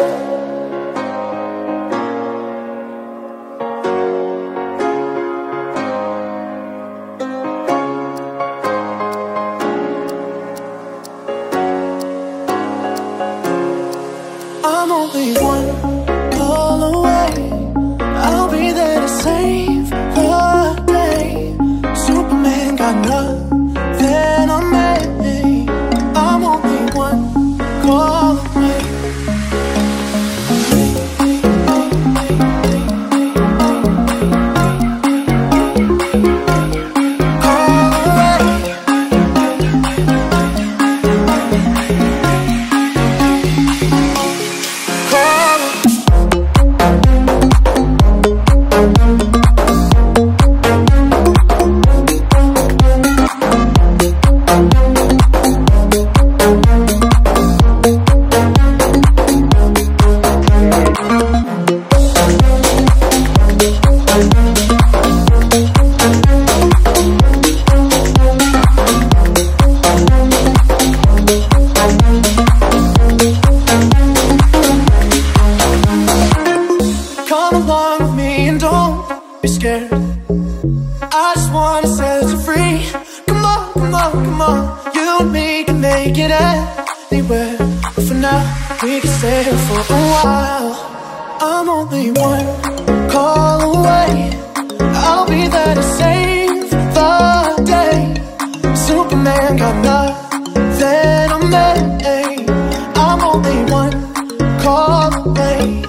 I'm only one. I just wanna set you free. Come on, come on, come on. You and me can make it anywhere. But for now, we can stay for a while. I'm only one call away. I'll be there to save the day. Superman got nothing on me. I'm only one call away.